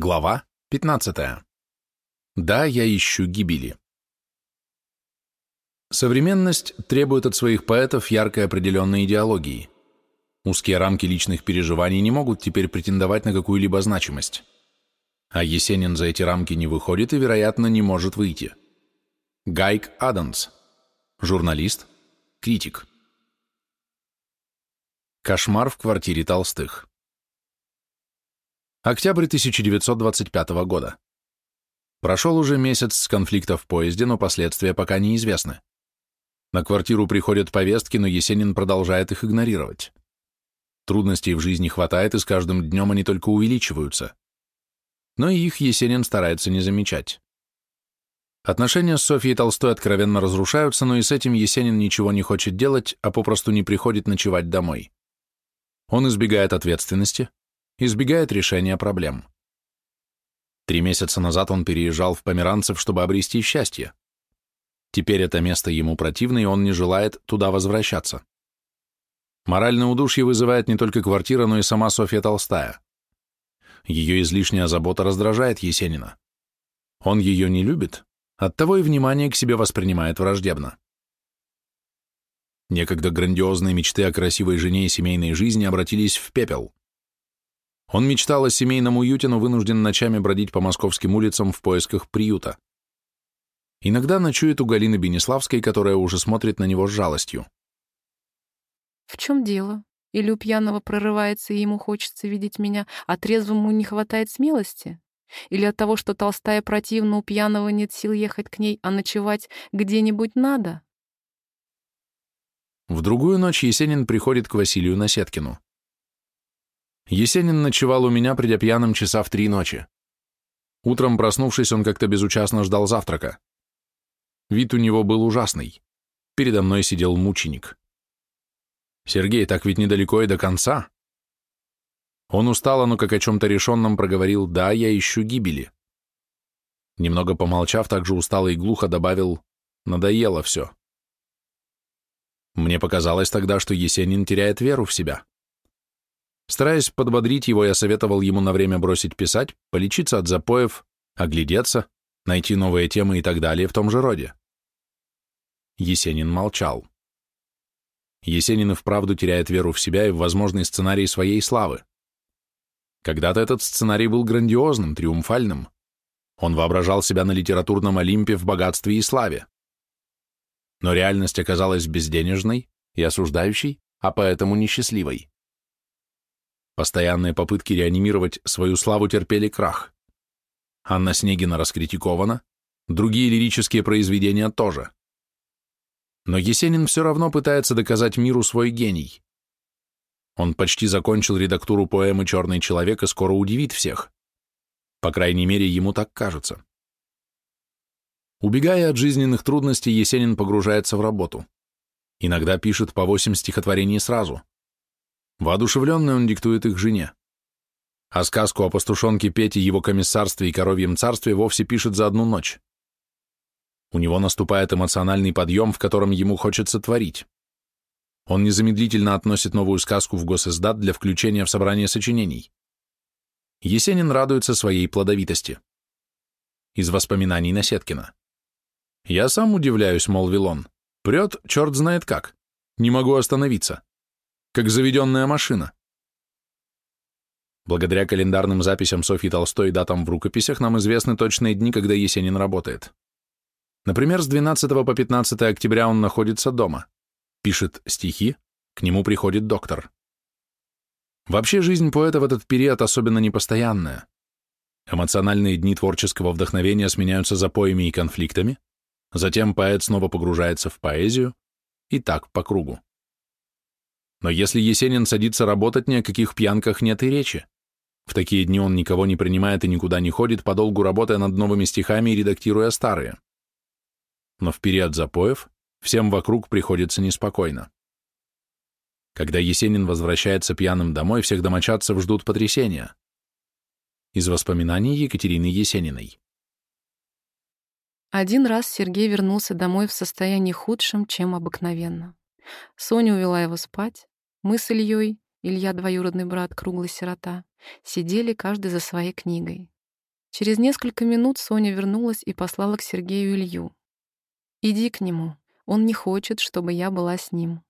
Глава 15. Да, я ищу гибели. Современность требует от своих поэтов яркой определенной идеологии. Узкие рамки личных переживаний не могут теперь претендовать на какую-либо значимость. А Есенин за эти рамки не выходит и, вероятно, не может выйти. Гайк Адамс. Журналист. Критик. Кошмар в квартире Толстых. Октябрь 1925 года. Прошел уже месяц с конфликта в поезде, но последствия пока неизвестны. На квартиру приходят повестки, но Есенин продолжает их игнорировать. Трудностей в жизни хватает, и с каждым днем они только увеличиваются. Но и их Есенин старается не замечать. Отношения с Софьей Толстой откровенно разрушаются, но и с этим Есенин ничего не хочет делать, а попросту не приходит ночевать домой. Он избегает ответственности, избегает решения проблем. Три месяца назад он переезжал в Померанцев, чтобы обрести счастье. Теперь это место ему противно, и он не желает туда возвращаться. Моральное удушье вызывает не только квартира, но и сама Софья Толстая. Ее излишняя забота раздражает Есенина. Он ее не любит, оттого и внимание к себе воспринимает враждебно. Некогда грандиозные мечты о красивой жене и семейной жизни обратились в пепел. Он мечтал о семейном уюте, но вынужден ночами бродить по московским улицам в поисках приюта. Иногда ночует у Галины Бенеславской, которая уже смотрит на него с жалостью. «В чем дело? Или у пьяного прорывается, и ему хочется видеть меня, а трезвому не хватает смелости? Или от того, что толстая противна, у пьяного нет сил ехать к ней, а ночевать где-нибудь надо?» В другую ночь Есенин приходит к Василию Насеткину. Есенин ночевал у меня, придя пьяным часа в три ночи. Утром, проснувшись, он как-то безучастно ждал завтрака. Вид у него был ужасный. Передо мной сидел мученик. «Сергей, так ведь недалеко и до конца». Он устало, но как о чем-то решенном проговорил «Да, я ищу гибели». Немного помолчав, также устало и глухо добавил «Надоело все». Мне показалось тогда, что Есенин теряет веру в себя. Стараясь подбодрить его, я советовал ему на время бросить писать, полечиться от запоев, оглядеться, найти новые темы и так далее в том же роде. Есенин молчал. Есенин и вправду теряет веру в себя и в возможный сценарий своей славы. Когда-то этот сценарий был грандиозным, триумфальным. Он воображал себя на литературном Олимпе в богатстве и славе. Но реальность оказалась безденежной и осуждающей, а поэтому несчастливой. Постоянные попытки реанимировать свою славу терпели крах. Анна Снегина раскритикована, другие лирические произведения тоже. Но Есенин все равно пытается доказать миру свой гений. Он почти закончил редактуру поэмы «Черный человек» и скоро удивит всех. По крайней мере, ему так кажется. Убегая от жизненных трудностей, Есенин погружается в работу. Иногда пишет по восемь стихотворений сразу. Воодушевленный он диктует их жене. А сказку о пастушонке Пете, его комиссарстве и коровьем царстве вовсе пишет за одну ночь. У него наступает эмоциональный подъем, в котором ему хочется творить. Он незамедлительно относит новую сказку в госиздат для включения в собрание сочинений. Есенин радуется своей плодовитости. Из воспоминаний Насеткина. «Я сам удивляюсь», — молвил он. «Прет, черт знает как. Не могу остановиться как заведенная машина. Благодаря календарным записям Софьи Толстой и датам в рукописях нам известны точные дни, когда Есенин работает. Например, с 12 по 15 октября он находится дома, пишет стихи, к нему приходит доктор. Вообще жизнь поэта в этот период особенно непостоянная. Эмоциональные дни творческого вдохновения сменяются запоями и конфликтами, затем поэт снова погружается в поэзию, и так по кругу. Но если Есенин садится работать, ни о каких пьянках нет и речи. В такие дни он никого не принимает и никуда не ходит, подолгу работая над новыми стихами и редактируя старые. Но в период запоев всем вокруг приходится неспокойно. Когда Есенин возвращается пьяным домой, всех домочадцев ждут потрясения. Из воспоминаний Екатерины Есениной. Один раз Сергей вернулся домой в состоянии худшем, чем обыкновенно. Соня увела его спать. Мы с Ильей, Илья двоюродный брат, круглый сирота, сидели каждый за своей книгой. Через несколько минут Соня вернулась и послала к Сергею Илью. «Иди к нему. Он не хочет, чтобы я была с ним».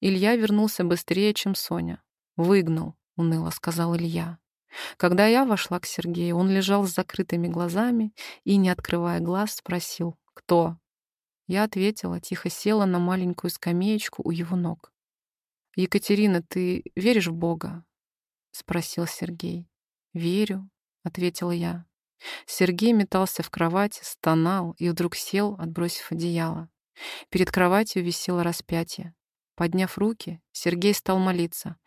Илья вернулся быстрее, чем Соня. «Выгнал», — уныло сказал Илья. Когда я вошла к Сергею, он лежал с закрытыми глазами и, не открывая глаз, спросил «Кто?». Я ответила, тихо села на маленькую скамеечку у его ног. «Екатерина, ты веришь в Бога?» — спросил Сергей. «Верю», — ответила я. Сергей метался в кровати, стонал и вдруг сел, отбросив одеяло. Перед кроватью висело распятие. Подняв руки, Сергей стал молиться.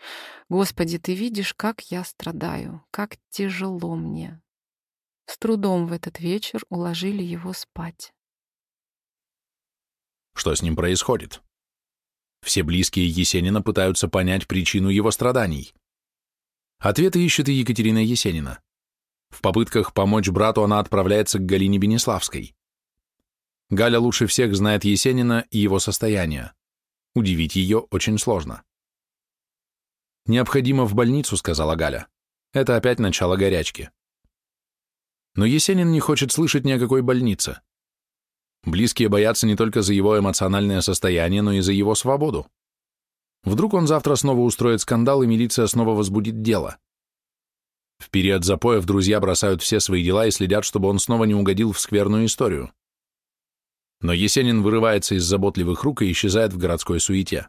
«Господи, ты видишь, как я страдаю, как тяжело мне». С трудом в этот вечер уложили его спать. Что с ним происходит? Все близкие Есенина пытаются понять причину его страданий. Ответы ищет и Екатерина Есенина. В попытках помочь брату она отправляется к Галине Бенеславской. Галя лучше всех знает Есенина и его состояние. Удивить ее очень сложно. «Необходимо в больницу», — сказала Галя. «Это опять начало горячки». Но Есенин не хочет слышать ни о какой больнице. Близкие боятся не только за его эмоциональное состояние, но и за его свободу. Вдруг он завтра снова устроит скандал, и милиция снова возбудит дело. В период запоев друзья бросают все свои дела и следят, чтобы он снова не угодил в скверную историю но Есенин вырывается из заботливых рук и исчезает в городской суете.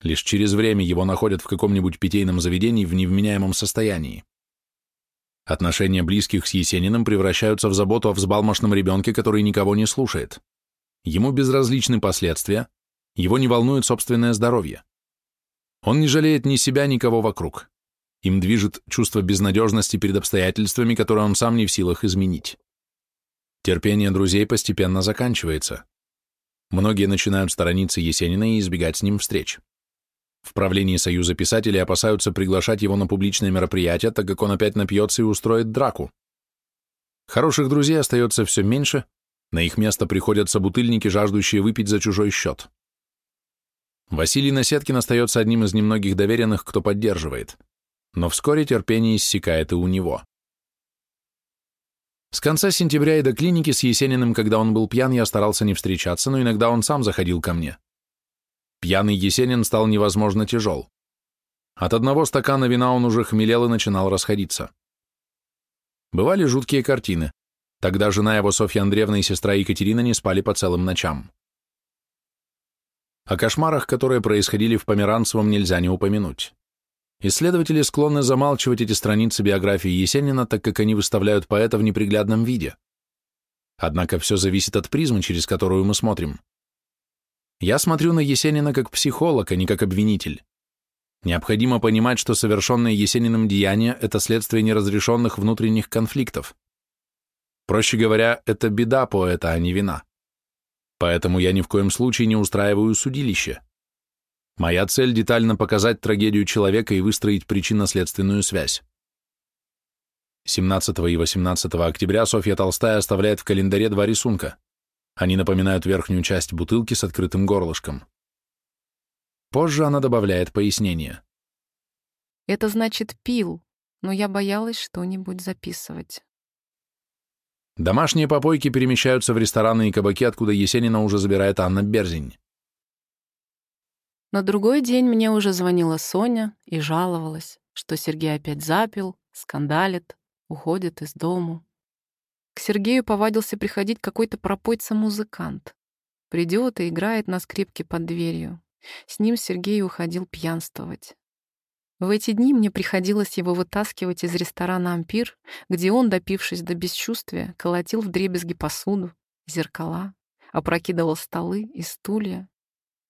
Лишь через время его находят в каком-нибудь питейном заведении в невменяемом состоянии. Отношения близких с Есениным превращаются в заботу о взбалмошном ребенке, который никого не слушает. Ему безразличны последствия, его не волнует собственное здоровье. Он не жалеет ни себя, ни кого вокруг. Им движет чувство безнадежности перед обстоятельствами, которые он сам не в силах изменить. Терпение друзей постепенно заканчивается. Многие начинают сторониться Есенина и избегать с ним встреч. В правлении Союза писателей опасаются приглашать его на публичные мероприятия, так как он опять напьется и устроит драку. Хороших друзей остается все меньше, на их место приходят собутыльники, жаждущие выпить за чужой счет. Василий Насеткин остается одним из немногих доверенных, кто поддерживает. Но вскоре терпение иссякает и у него. С конца сентября и до клиники с Есениным, когда он был пьян, я старался не встречаться, но иногда он сам заходил ко мне. Пьяный Есенин стал невозможно тяжел. От одного стакана вина он уже хмелел и начинал расходиться. Бывали жуткие картины. Тогда жена его, Софья Андреевна и сестра Екатерина не спали по целым ночам. О кошмарах, которые происходили в Померанцевом, нельзя не упомянуть. Исследователи склонны замалчивать эти страницы биографии Есенина, так как они выставляют поэта в неприглядном виде. Однако все зависит от призмы, через которую мы смотрим. Я смотрю на Есенина как психолог, а не как обвинитель. Необходимо понимать, что совершенное Есениным деяние – это следствие неразрешенных внутренних конфликтов. Проще говоря, это беда поэта, а не вина. Поэтому я ни в коем случае не устраиваю судилище. Моя цель — детально показать трагедию человека и выстроить причинно-следственную связь. 17 и 18 октября Софья Толстая оставляет в календаре два рисунка. Они напоминают верхнюю часть бутылки с открытым горлышком. Позже она добавляет пояснение. Это значит пил, но я боялась что-нибудь записывать. Домашние попойки перемещаются в рестораны и кабаки, откуда Есенина уже забирает Анна Берзинь. На другой день мне уже звонила Соня и жаловалась, что Сергей опять запил, скандалит, уходит из дому. К Сергею повадился приходить какой-то пропойца-музыкант. Придет и играет на скрипке под дверью. С ним Сергей уходил пьянствовать. В эти дни мне приходилось его вытаскивать из ресторана «Ампир», где он, допившись до бесчувствия, колотил вдребезги посуду, зеркала, опрокидывал столы и стулья,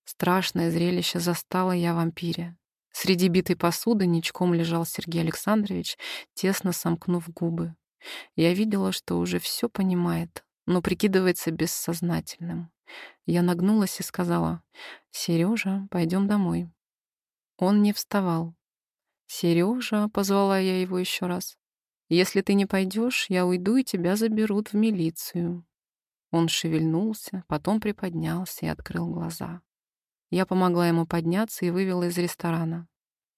Страшное зрелище застало я вампире. Среди битой посуды ничком лежал Сергей Александрович, тесно сомкнув губы. Я видела, что уже все понимает, но прикидывается бессознательным. Я нагнулась и сказала, «Сережа, пойдем домой». Он не вставал. «Сережа», — позвала я его еще раз, «если ты не пойдешь, я уйду и тебя заберут в милицию». Он шевельнулся, потом приподнялся и открыл глаза. Я помогла ему подняться и вывела из ресторана.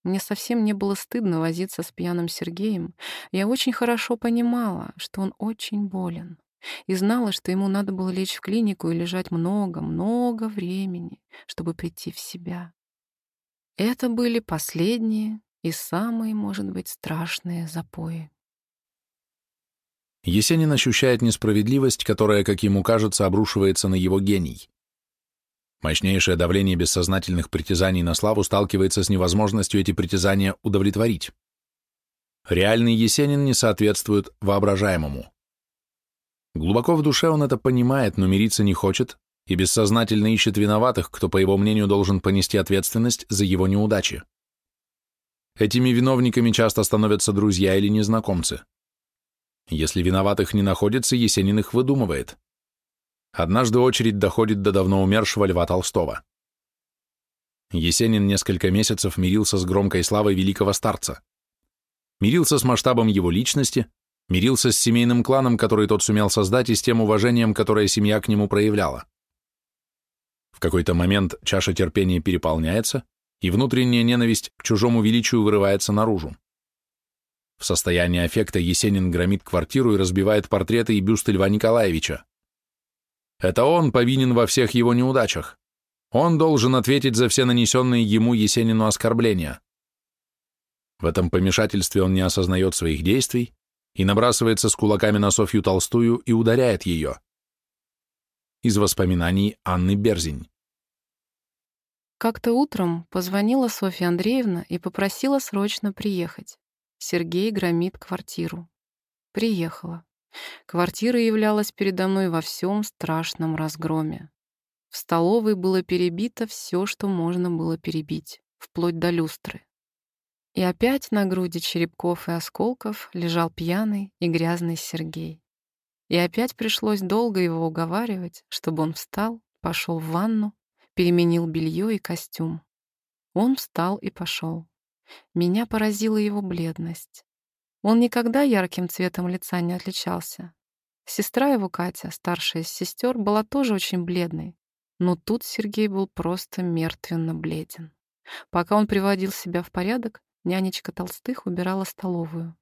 Мне совсем не было стыдно возиться с пьяным Сергеем. Я очень хорошо понимала, что он очень болен. И знала, что ему надо было лечь в клинику и лежать много-много времени, чтобы прийти в себя. Это были последние и самые, может быть, страшные запои. Есенин ощущает несправедливость, которая, как ему кажется, обрушивается на его гений. Мощнейшее давление бессознательных притязаний на славу сталкивается с невозможностью эти притязания удовлетворить. Реальный Есенин не соответствует воображаемому. Глубоко в душе он это понимает, но мириться не хочет и бессознательно ищет виноватых, кто, по его мнению, должен понести ответственность за его неудачи. Этими виновниками часто становятся друзья или незнакомцы. Если виноватых не находится, Есенин их выдумывает. Однажды очередь доходит до давно умершего Льва Толстого. Есенин несколько месяцев мирился с громкой славой великого старца. Мирился с масштабом его личности, мирился с семейным кланом, который тот сумел создать, и с тем уважением, которое семья к нему проявляла. В какой-то момент чаша терпения переполняется, и внутренняя ненависть к чужому величию вырывается наружу. В состоянии аффекта Есенин громит квартиру и разбивает портреты и бюсты Льва Николаевича. Это он повинен во всех его неудачах. Он должен ответить за все нанесенные ему Есенину оскорбления. В этом помешательстве он не осознает своих действий и набрасывается с кулаками на Софью Толстую и ударяет ее. Из воспоминаний Анны Берзинь. Как-то утром позвонила Софья Андреевна и попросила срочно приехать. Сергей громит квартиру. Приехала. Квартира являлась передо мной во всем страшном разгроме. В столовой было перебито все, что можно было перебить, вплоть до люстры. И опять на груди черепков и осколков лежал пьяный и грязный Сергей. И опять пришлось долго его уговаривать, чтобы он встал, пошел в ванну, переменил белье и костюм. Он встал и пошел. Меня поразила его бледность. Он никогда ярким цветом лица не отличался. Сестра его, Катя, старшая из сестер, была тоже очень бледной. Но тут Сергей был просто мертвенно бледен. Пока он приводил себя в порядок, нянечка Толстых убирала столовую.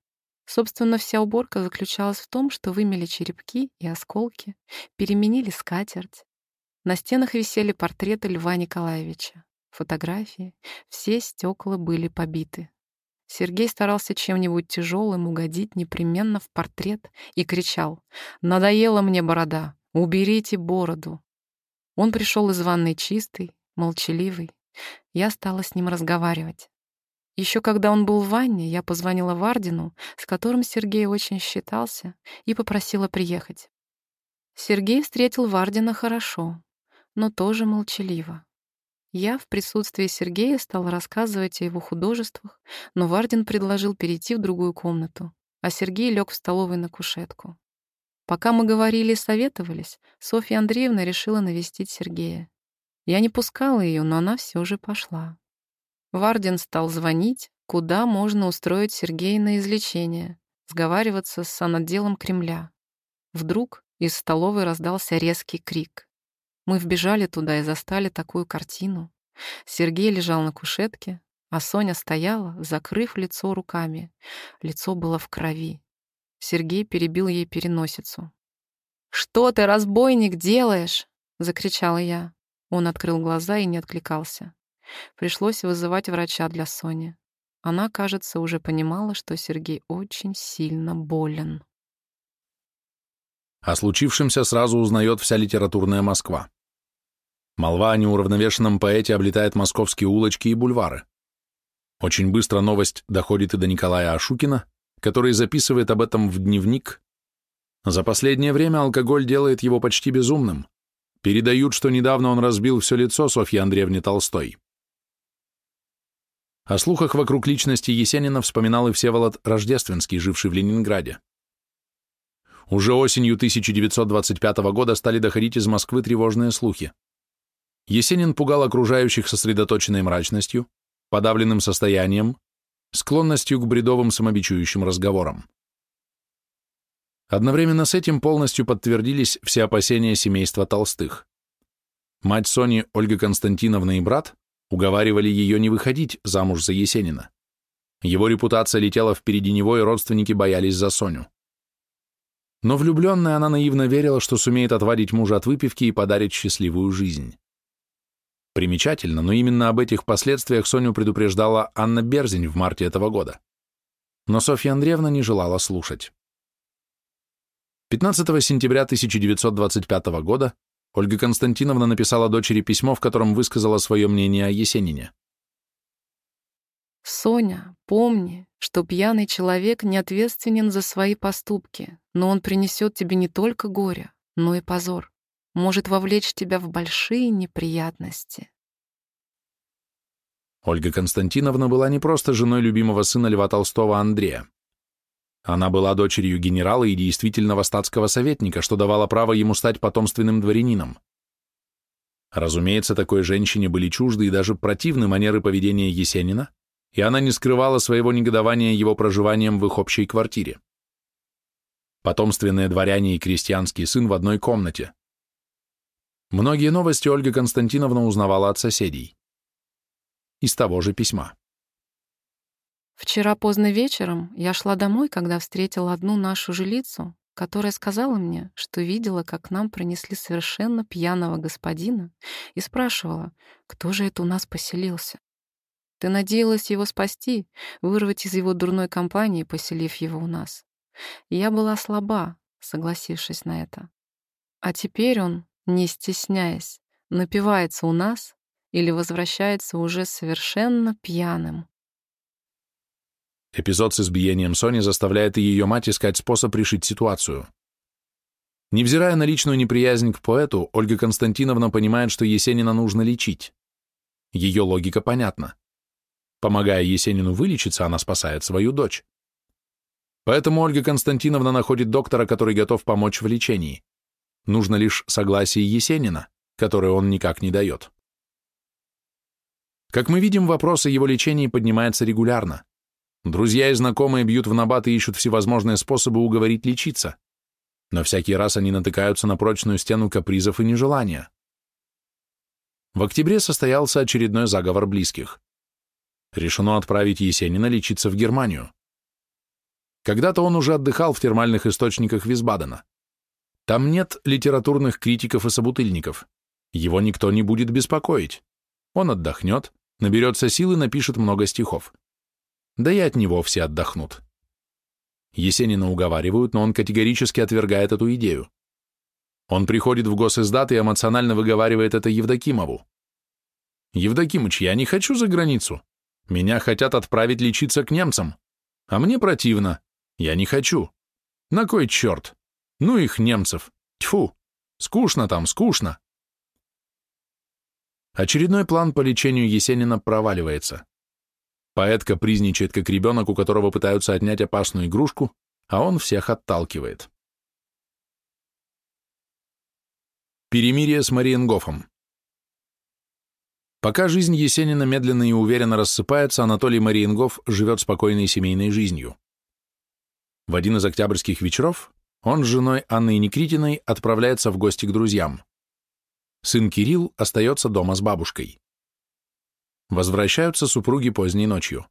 Собственно, вся уборка заключалась в том, что вымели черепки и осколки, переменили скатерть. На стенах висели портреты Льва Николаевича, фотографии, все стекла были побиты. Сергей старался чем-нибудь тяжелым угодить непременно в портрет и кричал «Надоела мне борода! Уберите бороду!» Он пришел из ванной чистый, молчаливый. Я стала с ним разговаривать. Еще когда он был в ванне, я позвонила Вардину, с которым Сергей очень считался, и попросила приехать. Сергей встретил Вардина хорошо, но тоже молчаливо. Я в присутствии Сергея стала рассказывать о его художествах, но Вардин предложил перейти в другую комнату, а Сергей лег в столовой на кушетку. Пока мы говорили и советовались, Софья Андреевна решила навестить Сергея. Я не пускала ее, но она все же пошла. Вардин стал звонить, куда можно устроить Сергея на излечение, сговариваться с санотделом Кремля. Вдруг из столовой раздался резкий крик. Мы вбежали туда и застали такую картину. Сергей лежал на кушетке, а Соня стояла, закрыв лицо руками. Лицо было в крови. Сергей перебил ей переносицу. «Что ты, разбойник, делаешь?» — закричала я. Он открыл глаза и не откликался. Пришлось вызывать врача для Сони. Она, кажется, уже понимала, что Сергей очень сильно болен. О случившемся сразу узнает вся литературная Москва. Молва о неуравновешенном поэте облетает московские улочки и бульвары. Очень быстро новость доходит и до Николая Ашукина, который записывает об этом в дневник. За последнее время алкоголь делает его почти безумным. Передают, что недавно он разбил все лицо Софьи Андреевне Толстой. О слухах вокруг личности Есенина вспоминал и Всеволод Рождественский, живший в Ленинграде. Уже осенью 1925 года стали доходить из Москвы тревожные слухи. Есенин пугал окружающих сосредоточенной мрачностью, подавленным состоянием, склонностью к бредовым самобичующим разговорам. Одновременно с этим полностью подтвердились все опасения семейства Толстых. Мать Сони, Ольга Константиновна и брат Уговаривали ее не выходить замуж за Есенина. Его репутация летела впереди него, и родственники боялись за Соню. Но влюбленная она наивно верила, что сумеет отвадить мужа от выпивки и подарить счастливую жизнь. Примечательно, но именно об этих последствиях Соню предупреждала Анна Берзень в марте этого года. Но Софья Андреевна не желала слушать. 15 сентября 1925 года Ольга Константиновна написала дочери письмо, в котором высказала свое мнение о Есенине. «Соня, помни, что пьяный человек не ответственен за свои поступки, но он принесет тебе не только горе, но и позор, может вовлечь тебя в большие неприятности». Ольга Константиновна была не просто женой любимого сына Льва Толстого Андрея. Она была дочерью генерала и действительного статского советника, что давало право ему стать потомственным дворянином. Разумеется, такой женщине были чужды и даже противны манеры поведения Есенина, и она не скрывала своего негодования его проживанием в их общей квартире. Потомственные дворяне и крестьянский сын в одной комнате. Многие новости Ольга Константиновна узнавала от соседей. Из того же письма. Вчера поздно вечером я шла домой, когда встретила одну нашу жилицу, которая сказала мне, что видела, как к нам принесли совершенно пьяного господина и спрашивала, кто же это у нас поселился. Ты надеялась его спасти, вырвать из его дурной компании, поселив его у нас. Я была слаба, согласившись на это. А теперь он, не стесняясь, напивается у нас или возвращается уже совершенно пьяным. Эпизод с избиением Сони заставляет и ее мать искать способ решить ситуацию. Невзирая на личную неприязнь к поэту, Ольга Константиновна понимает, что Есенина нужно лечить. Ее логика понятна. Помогая Есенину вылечиться, она спасает свою дочь. Поэтому Ольга Константиновна находит доктора, который готов помочь в лечении. Нужно лишь согласие Есенина, которое он никак не дает. Как мы видим, вопрос о его лечении поднимается регулярно. Друзья и знакомые бьют в набат и ищут всевозможные способы уговорить лечиться. Но всякий раз они натыкаются на прочную стену капризов и нежелания. В октябре состоялся очередной заговор близких решено отправить Есенина лечиться в Германию. Когда-то он уже отдыхал в термальных источниках Висбадена. Там нет литературных критиков и собутыльников. Его никто не будет беспокоить. Он отдохнет, наберется сил и напишет много стихов. Да и от него все отдохнут. Есенина уговаривают, но он категорически отвергает эту идею. Он приходит в госиздат и эмоционально выговаривает это Евдокимову. «Евдокимыч, я не хочу за границу. Меня хотят отправить лечиться к немцам. А мне противно. Я не хочу. На кой черт? Ну их, немцев. Тьфу. Скучно там, скучно. Очередной план по лечению Есенина проваливается. Поэт капризничает, как ребенок, у которого пытаются отнять опасную игрушку, а он всех отталкивает. Перемирие с Мариенгофом. Пока жизнь Есенина медленно и уверенно рассыпается, Анатолий Мариенгов живет спокойной семейной жизнью. В один из октябрьских вечеров он с женой Анной Никритиной отправляется в гости к друзьям. Сын Кирилл остается дома с бабушкой. Возвращаются супруги поздней ночью.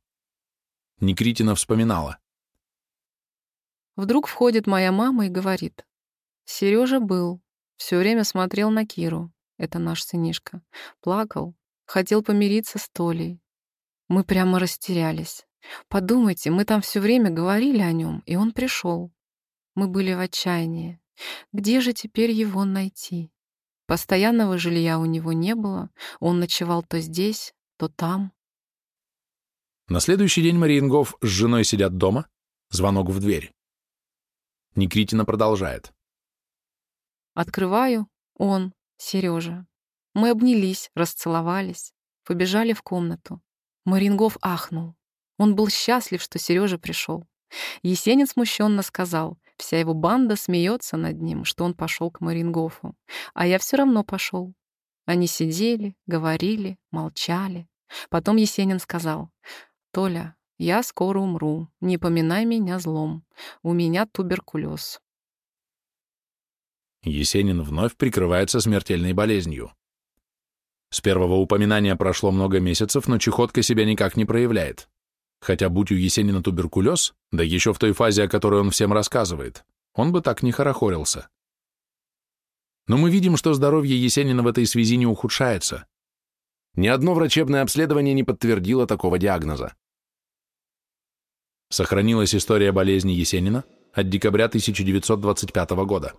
Никритина вспоминала. Вдруг входит моя мама и говорит. Сережа был, все время смотрел на Киру, это наш сынишка, плакал, хотел помириться с Толей. Мы прямо растерялись. Подумайте, мы там все время говорили о нем, и он пришел. Мы были в отчаянии. Где же теперь его найти? Постоянного жилья у него не было, он ночевал то здесь, то там. На следующий день Мариенгов с женой сидят дома, звонок в дверь. Никритина продолжает. Открываю, он, Сережа. Мы обнялись, расцеловались, побежали в комнату. Марингов ахнул. Он был счастлив, что Сережа пришел. Есенин смущенно сказал, вся его банда смеется над ним, что он пошел к Марингофу. А я все равно пошел. Они сидели, говорили, молчали. Потом Есенин сказал, «Толя, я скоро умру, не поминай меня злом. У меня туберкулез». Есенин вновь прикрывается смертельной болезнью. С первого упоминания прошло много месяцев, но чехотка себя никак не проявляет. Хотя, будь у Есенина туберкулез, да еще в той фазе, о которой он всем рассказывает, он бы так не хорохорился. Но мы видим, что здоровье Есенина в этой связи не ухудшается. Ни одно врачебное обследование не подтвердило такого диагноза. Сохранилась история болезни Есенина от декабря 1925 года.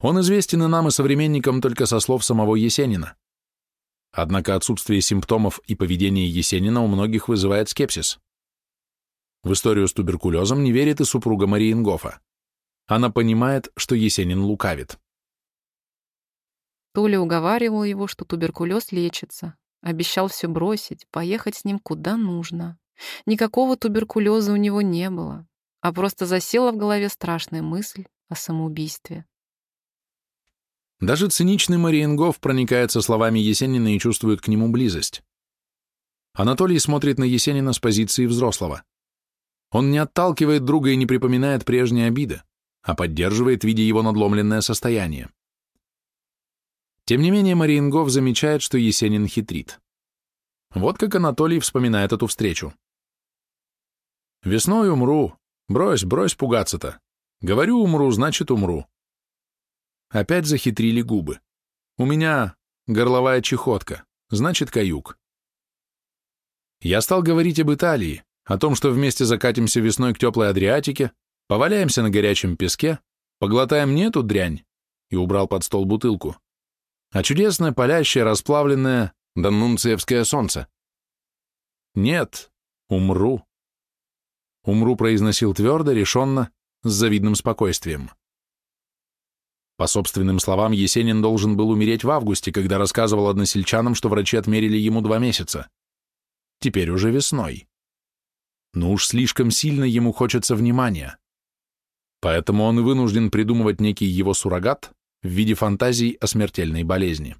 Он известен и нам, и современникам только со слов самого Есенина. Однако отсутствие симптомов и поведение Есенина у многих вызывает скепсис. В историю с туберкулезом не верит и супруга Мариенгофа. Она понимает, что Есенин лукавит. Толя уговаривал его, что туберкулез лечится. Обещал все бросить, поехать с ним куда нужно. Никакого туберкулеза у него не было, а просто засела в голове страшная мысль о самоубийстве. Даже циничный Мариенгоф проникается словами Есенина и чувствует к нему близость. Анатолий смотрит на Есенина с позиции взрослого. Он не отталкивает друга и не припоминает прежние обиды а поддерживает, видя его надломленное состояние. Тем не менее, Мариенгов замечает, что Есенин хитрит. Вот как Анатолий вспоминает эту встречу. «Весной умру. Брось, брось пугаться-то. Говорю, умру, значит, умру». Опять захитрили губы. «У меня горловая чехотка, значит, каюк». Я стал говорить об Италии, о том, что вместе закатимся весной к теплой Адриатике, Поваляемся на горячем песке, поглотаем не эту дрянь, и убрал под стол бутылку, а чудесное палящее, расплавленное даннунциевское солнце. Нет, умру. Умру произносил твердо, решенно, с завидным спокойствием. По собственным словам, Есенин должен был умереть в августе, когда рассказывал односельчанам, что врачи отмерили ему два месяца. Теперь уже весной. Но уж слишком сильно ему хочется внимания. Поэтому он и вынужден придумывать некий его суррогат в виде фантазий о смертельной болезни.